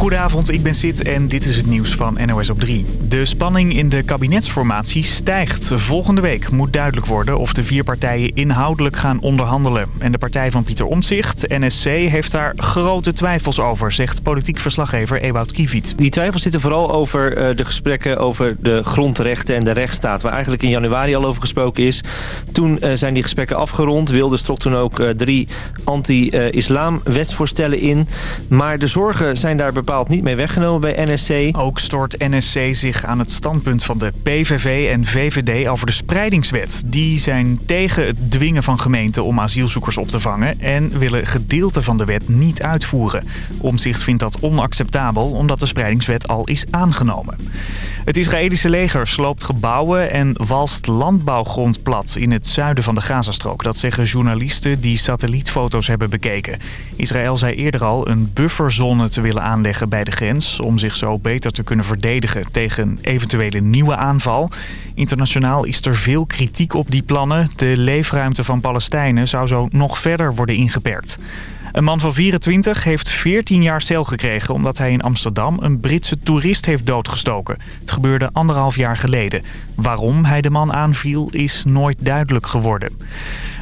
Goedenavond, ik ben Sid en dit is het nieuws van NOS op 3. De spanning in de kabinetsformatie stijgt. Volgende week moet duidelijk worden of de vier partijen inhoudelijk gaan onderhandelen. En de partij van Pieter Omtzigt, NSC, heeft daar grote twijfels over, zegt politiek verslaggever Ewout Kieviet. Die twijfels zitten vooral over eh, de gesprekken over de grondrechten en de rechtsstaat... waar eigenlijk in januari al over gesproken is. Toen eh, zijn die gesprekken afgerond. Wilders trok toen ook eh, drie anti-islam wetsvoorstellen in. Maar de zorgen zijn daar bepaald niet mee weggenomen bij NSC. Ook stort NSC zich aan het standpunt van de PVV en VVD over de spreidingswet. Die zijn tegen het dwingen van gemeenten om asielzoekers op te vangen... en willen gedeelten van de wet niet uitvoeren. Omzicht vindt dat onacceptabel omdat de spreidingswet al is aangenomen. Het Israëlische leger sloopt gebouwen en walst landbouwgrond plat in het zuiden van de Gazastrook. Dat zeggen journalisten die satellietfoto's hebben bekeken. Israël zei eerder al een bufferzone te willen aanleggen bij de grens... om zich zo beter te kunnen verdedigen tegen een eventuele nieuwe aanval. Internationaal is er veel kritiek op die plannen. De leefruimte van Palestijnen zou zo nog verder worden ingeperkt. Een man van 24 heeft 14 jaar cel gekregen omdat hij in Amsterdam een Britse toerist heeft doodgestoken. Het gebeurde anderhalf jaar geleden. Waarom hij de man aanviel is nooit duidelijk geworden.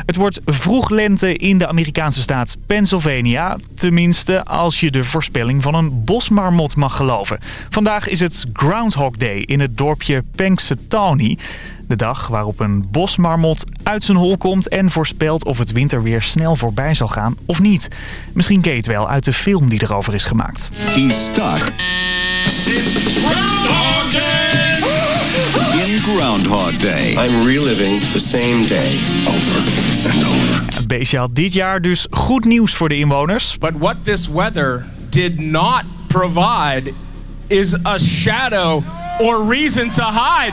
Het wordt vroeg lente in de Amerikaanse staat Pennsylvania. Tenminste, als je de voorspelling van een bosmarmot mag geloven. Vandaag is het Groundhog Day in het dorpje Punxsutawney. De dag waarop een bosmarmot uit zijn hol komt en voorspelt of het winterweer snel voorbij zal gaan of niet. Misschien ken je het wel uit de film die erover is gemaakt. He's stuck in Groundhog Day. I'm reliving the same day over and over. Het beestje had dit jaar dus goed nieuws voor de inwoners. But what this weather did not provide is a shadow or reason to hide.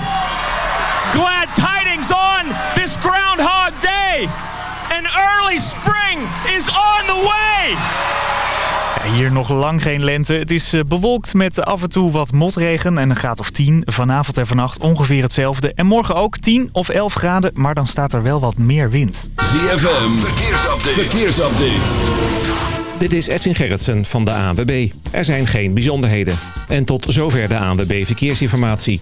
Glad tidings on this Groundhog Day. An early spring is on the way. Hier nog lang geen lente. Het is eh, bewolkt met af en toe wat motregen en een graad of 10. Vanavond en vannacht ongeveer hetzelfde. En morgen ook 10 of 11 graden, maar dan staat er wel wat meer wind. ZFM, verkeersupdate. verkeersupdate. Dit is Edwin Gerritsen van de ANWB. Er zijn geen bijzonderheden. En tot zover de ANWB Verkeersinformatie.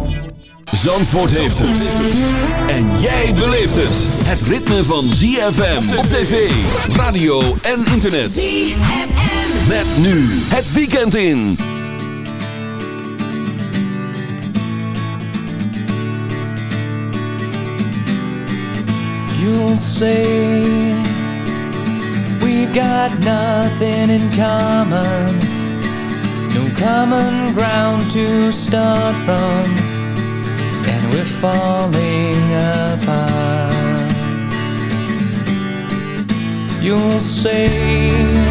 Zandvoort heeft het. En jij beleeft het. Het ritme van ZFM op tv, radio en internet. ZFM. Met nu het weekend in. You'll say we've got nothing in common, no common ground to start from, and we're falling apart. You'll say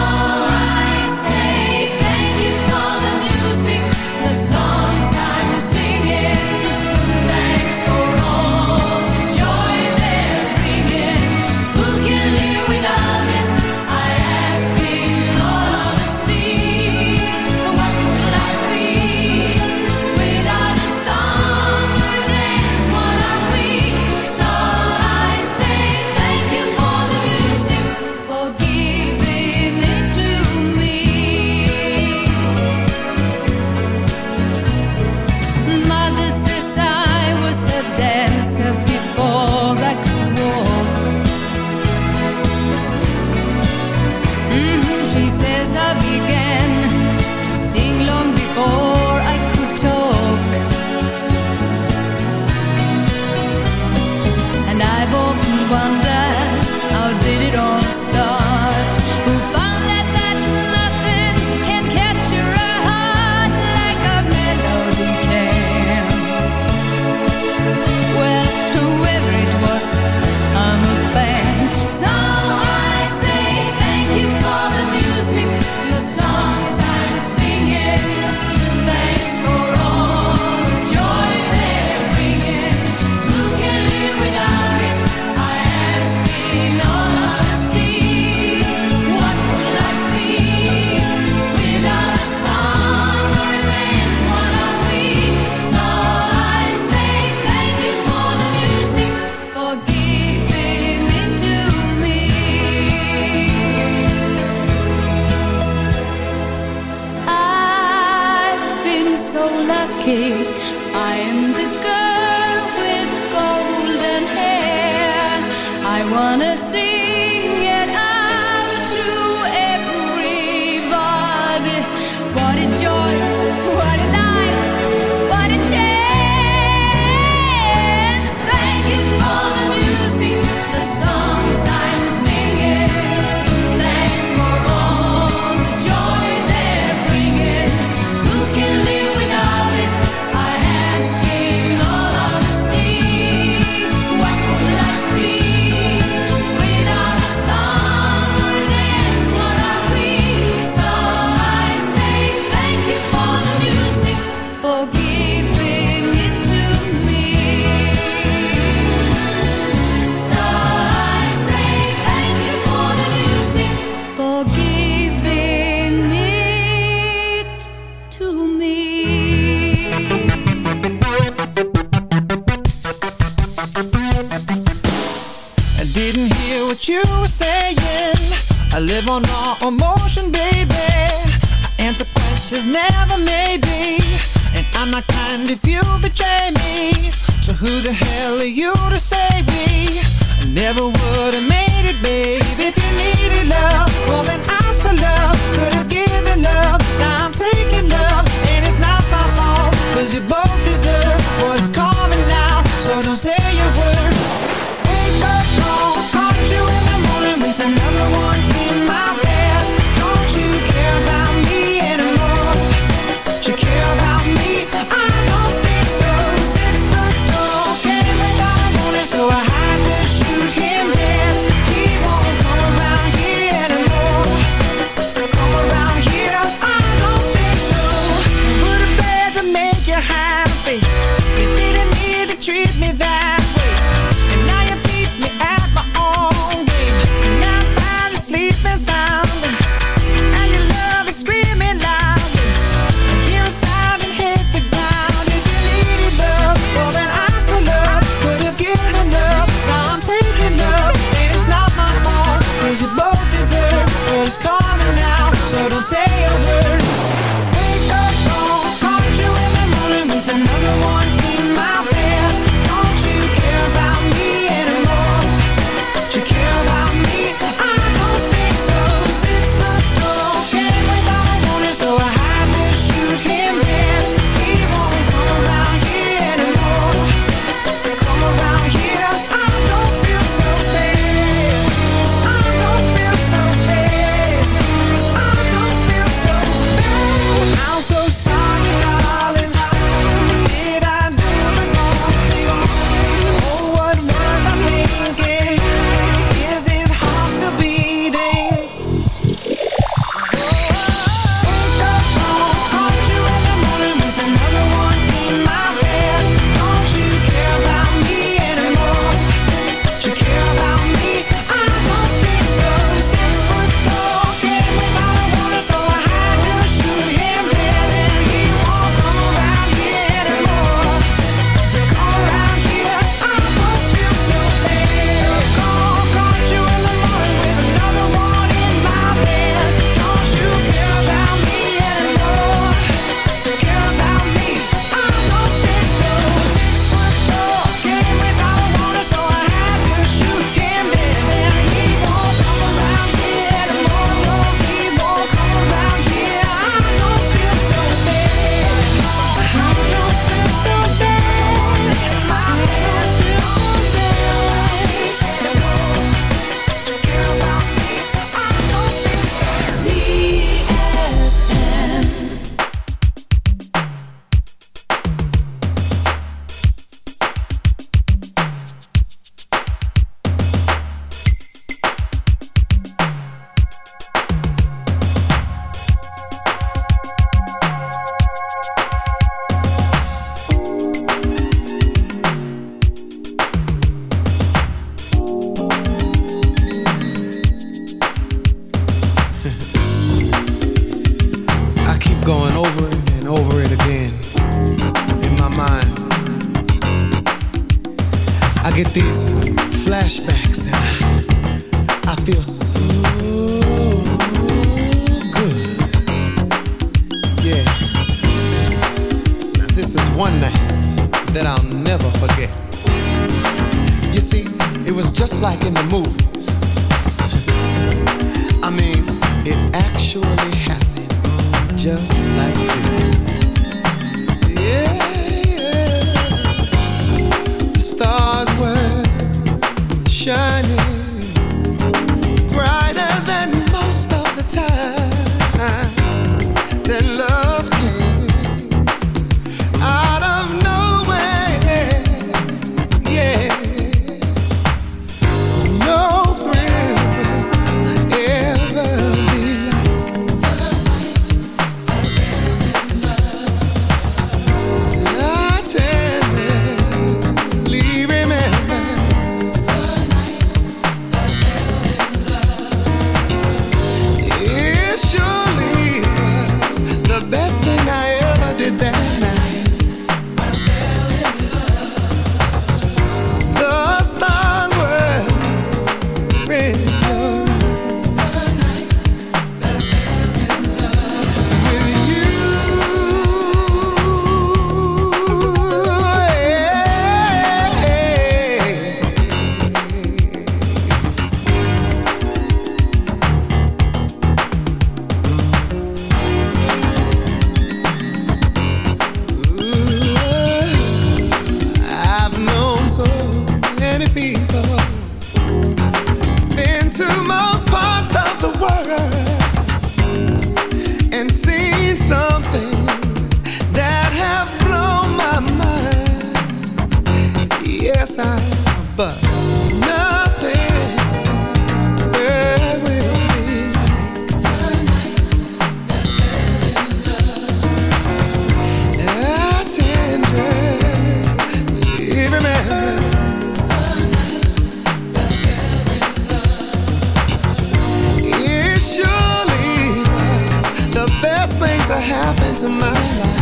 happened to my life.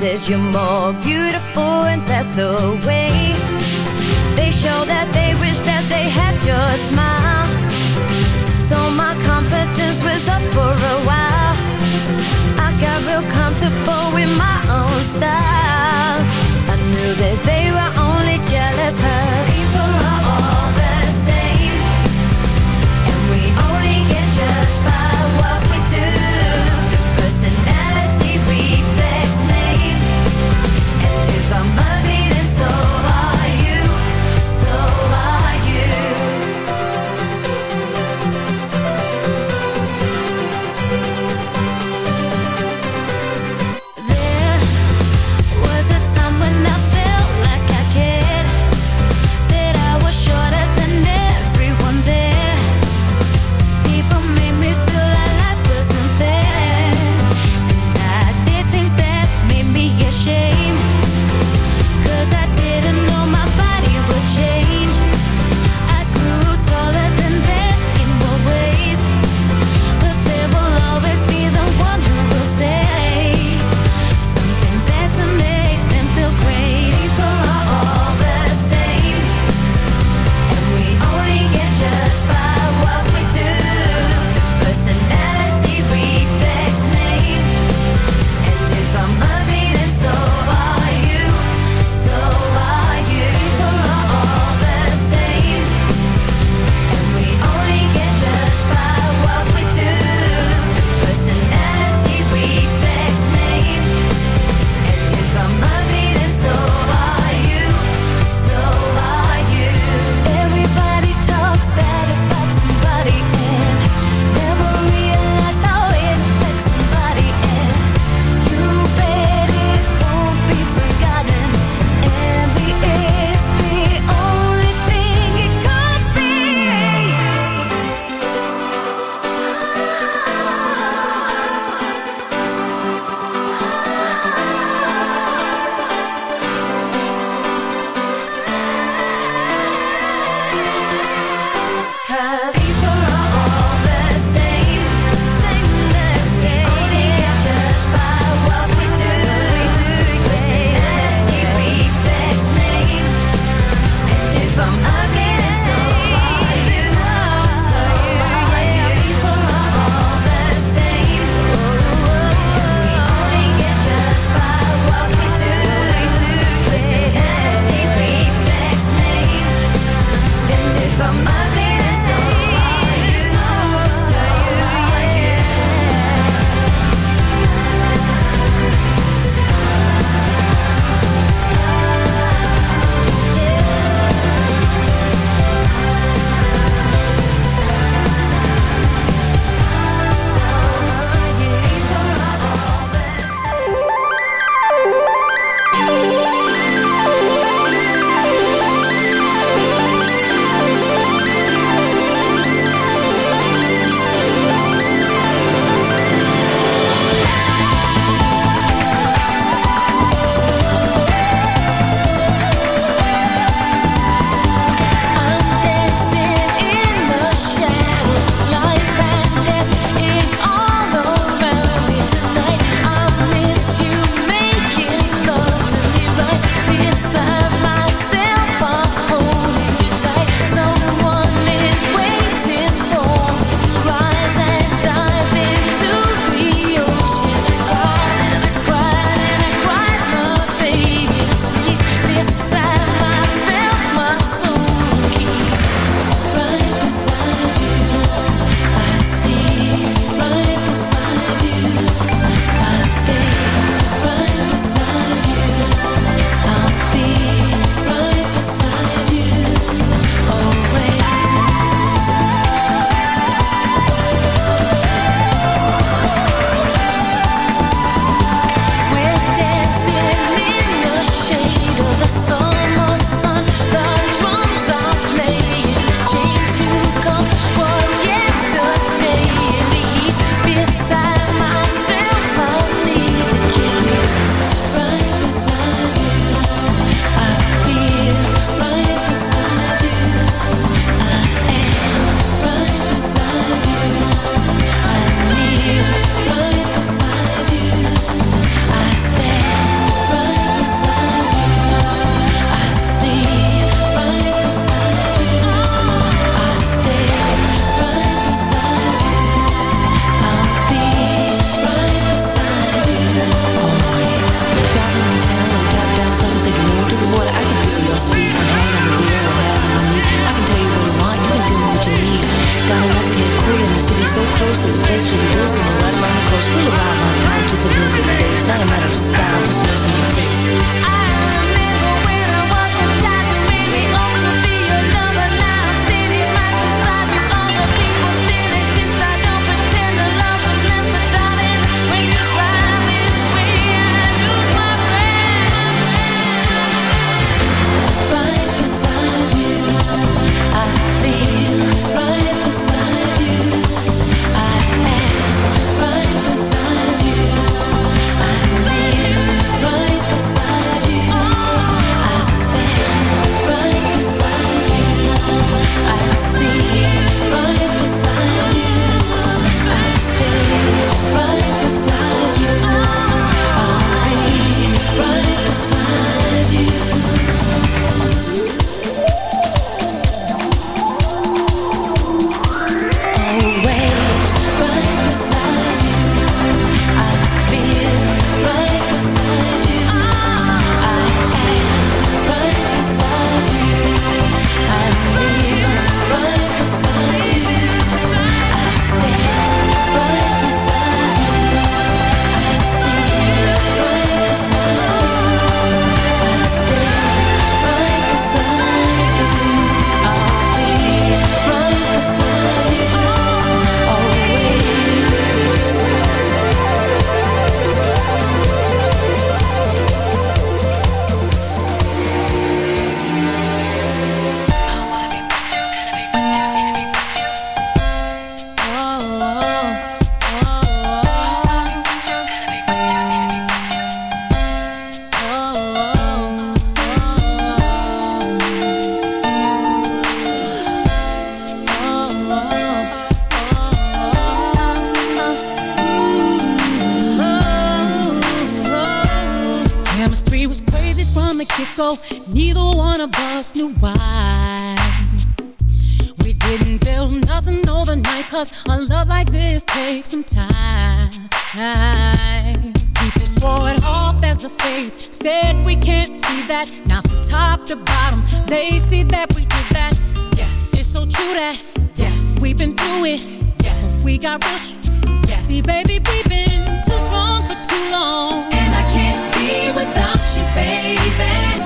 says you're more beautiful and that's the way. They show that they wish that they had your smile. So my confidence was up for a while. I got real comfortable with my own style. I knew that chemistry was crazy from the get-go. Neither one of us knew why. We didn't feel nothing overnight, cause a love like this takes some time. People swore it off as a phase, said we can't see that. Now from top to bottom, they see that we did that. Yes, it's so true that yes, we've been through it. Yes, but we got rushed. Yes, see, baby, we've been too strong for too long be without you, baby.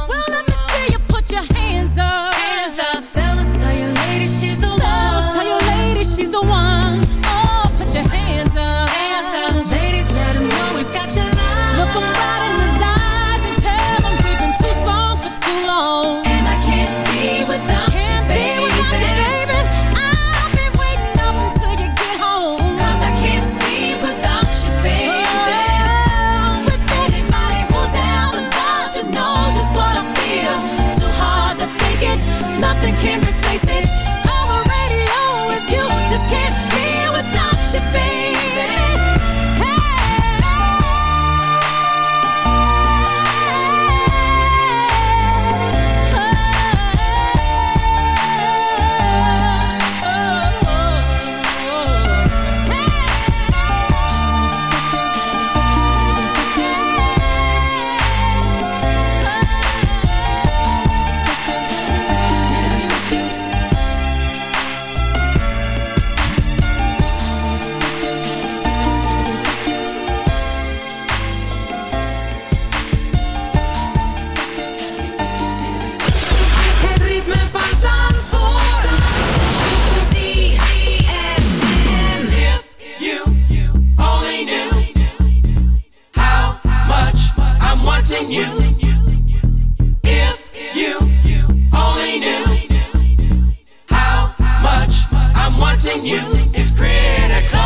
I'm you is critical.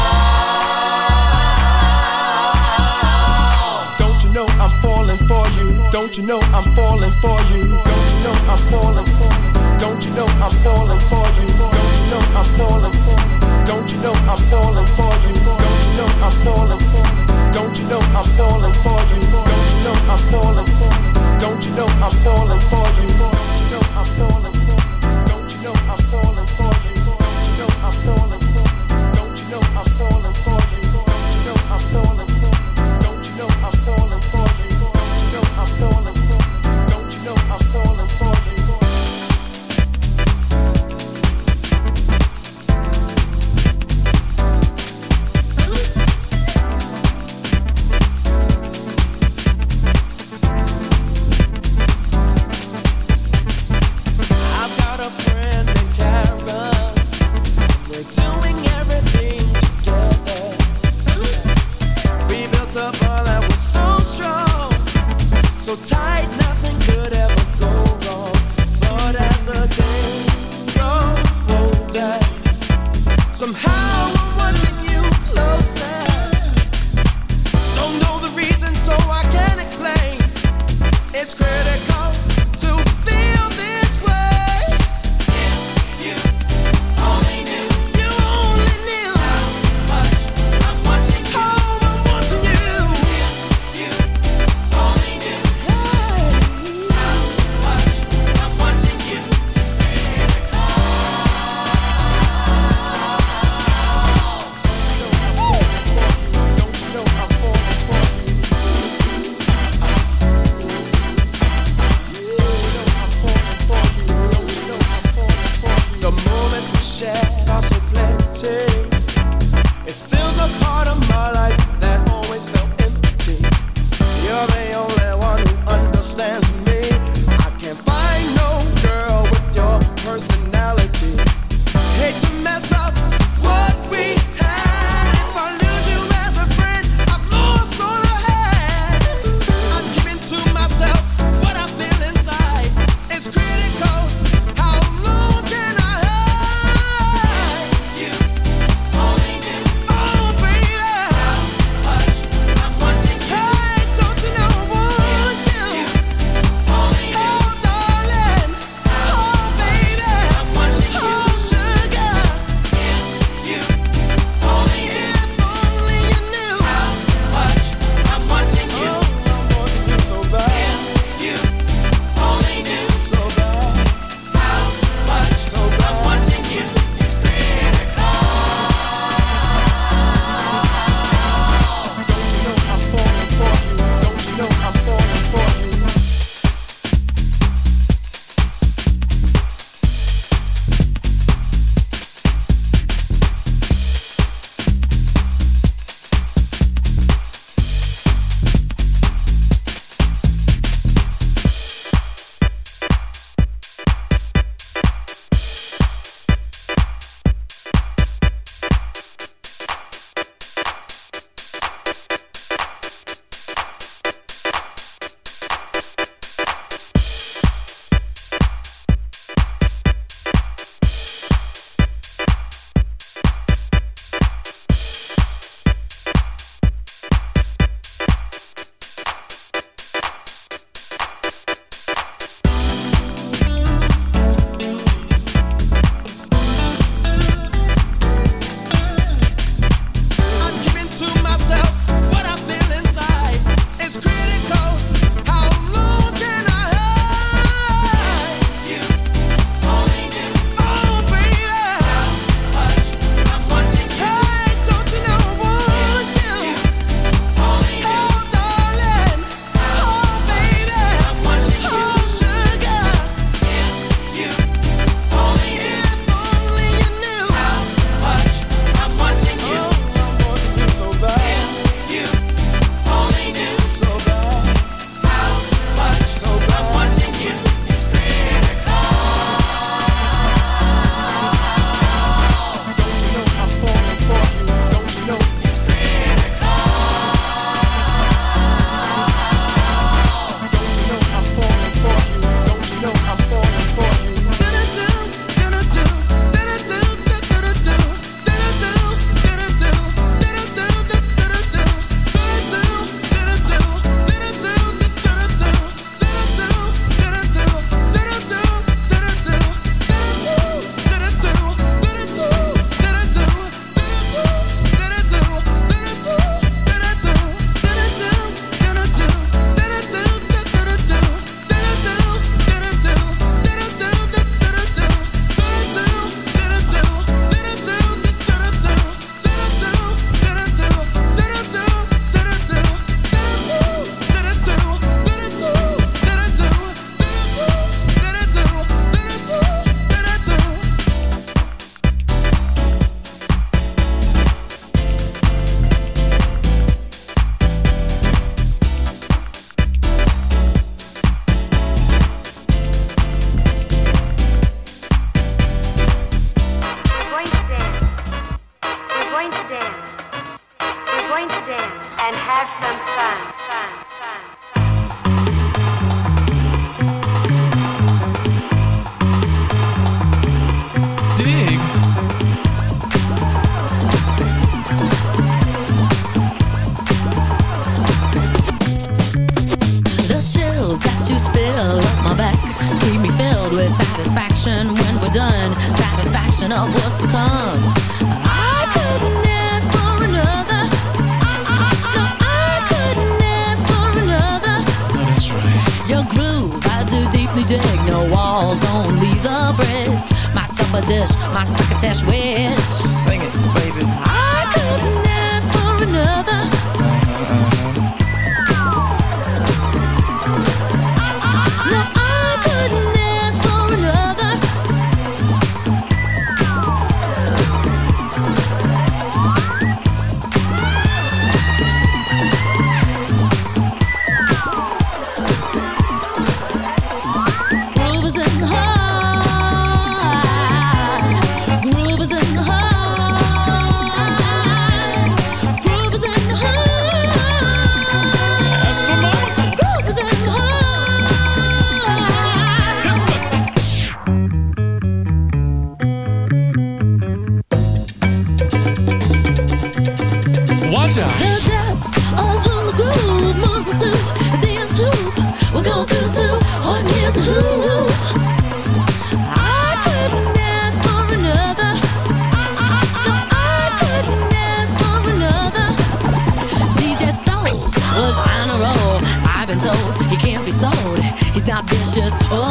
Don't you know I'm falling for you? Don't you know I'm falling for you? Don't you know I'm falling for Don't you know I'm falling for you? Don't you know I'm falling for Don't you know I'm falling for you? Don't you know I'm falling for Don't you know I'm falling for you? Don't you know I'm falling for Don't you know I'm falling for you? Don't you know I'm falling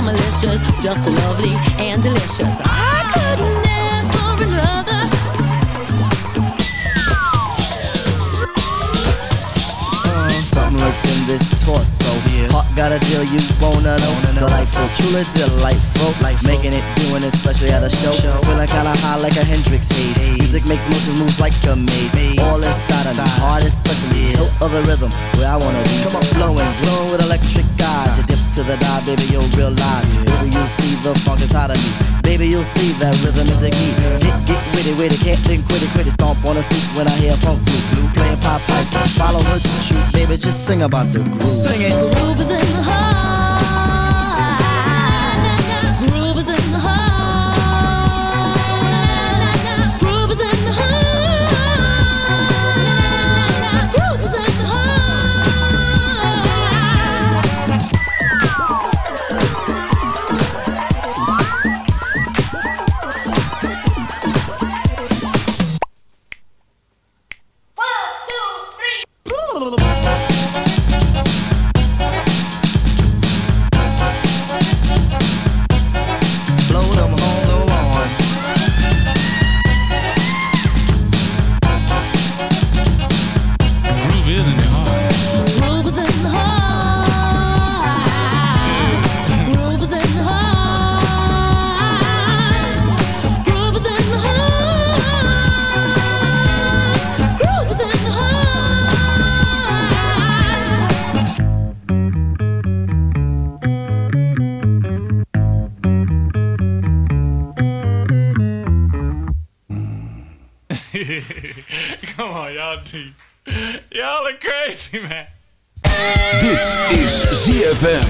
malicious, just lovely and delicious. Got a deal you wanna know. Delightful, truly delightful. Life making it, doing it, especially at a show. Feeling kinda high like a Hendrix haze. Music makes motion moves like a maze. All inside of me, heart especially. Hilt of the rhythm, where I wanna be. Come on, flowing, glowing with electric eyes. You dip to the dive, baby, you'll realize. Baby, you'll see the funk inside of me. Baby, you'll see that rhythm is the key. Get, get witty, witty, can't think, quit it, quit it. Stomp on the street when I hear funk blue, blue playing pop pipe. Follow her to shoot, baby, just sing about the groove. Sing it. Groove is in the on, y'all deep. Are crazy, man. Dit is ZFM.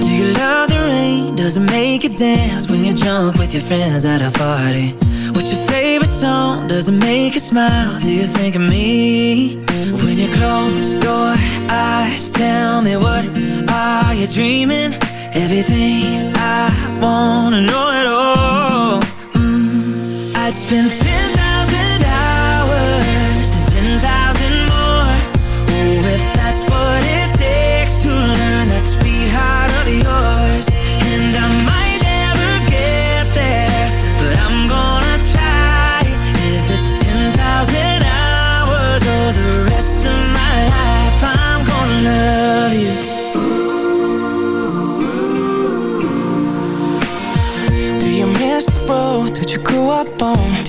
Do you love the rain? Does it make you dance when you're drunk with your friends at a party? What's your favorite song? Does it make you smile? Do you think of me? When you close your eyes, tell me what are you dreaming? Everything I wanna know at all. It's been